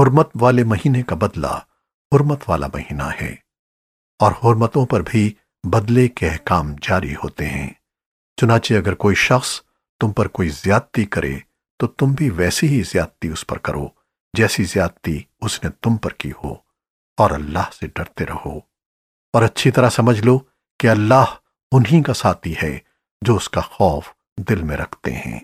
حرمت والے مہینے کا بدلہ حرمت والا مہینہ ہے۔ اور حرمتوں پر بھی بدلے کے احکام جاری ہوتے ہیں۔ چنانچہ اگر کوئی شخص تم پر کوئی زیادتی کرے، تو تم بھی ویسی ہی زیادتی اس پر کرو جیسی زیادتی اس نے تم پر کی ہو۔ اور اللہ سے ڈرتے رہو۔ اور اچھی طرح سمجھ لو کہ اللہ انہی کا ساتھی ہے جو اس کا خوف دل میں رکھتے ہیں۔